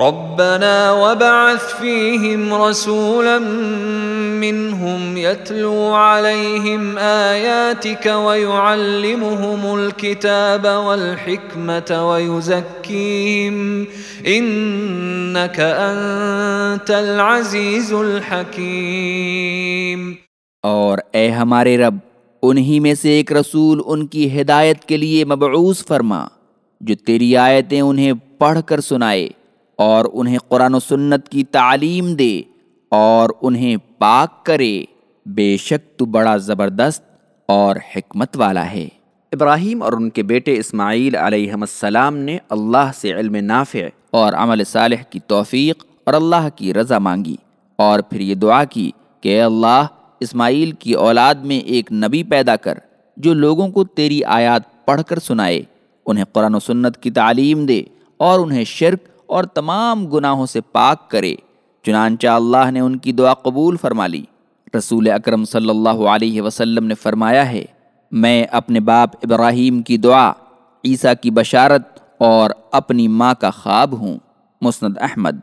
ربنا وبعث فيهم رسولا منهم يتلو عليهم آياتك ويعلمهم الكتاب والحكمة ويزكيهم إنك أنت العزيز الحكيم۔ اور اے ہمارے رب، انہی میں سے ایک رسول ان کی ہدایت کے لیے مبعوث فرما، جو تیری آیتیں انہیں پڑھ کر سنائے۔ اور انہیں قرآن و سنت کی تعلیم دے اور انہیں پاک کرے، بے شک تو بڑا زبردست اور حکمت والا ہے۔ ابراہیم اور ان کے بیٹے اسماعیل علیہ السلام نے اللہ سے علم نافع اور عمل صالح کی توفیق اور اللہ کی رضا مانگی اور پھر یہ دعا کی کہ اے اللہ، اسماعیل کی اولاد میں ایک نبی پیدا کر جو لوگوں کو تیری آیات پڑھ کر سنائے، انہیں قرآن و سنت کی تعلیم دے اور انہیں شرک اور تمام گناہوں سے پاک کرے، چنانچہ اللہ نے ان کی دعا قبول فرما لی۔ رسول اکرم صلی اللہ علیہ وسلم نے فرمایا ہے، میں اپنے باپ ابراہیم کی دعا، عیسیٰ کی بشارت اور اپنی ماں کا خواب ہوں۔ مسند احمد۔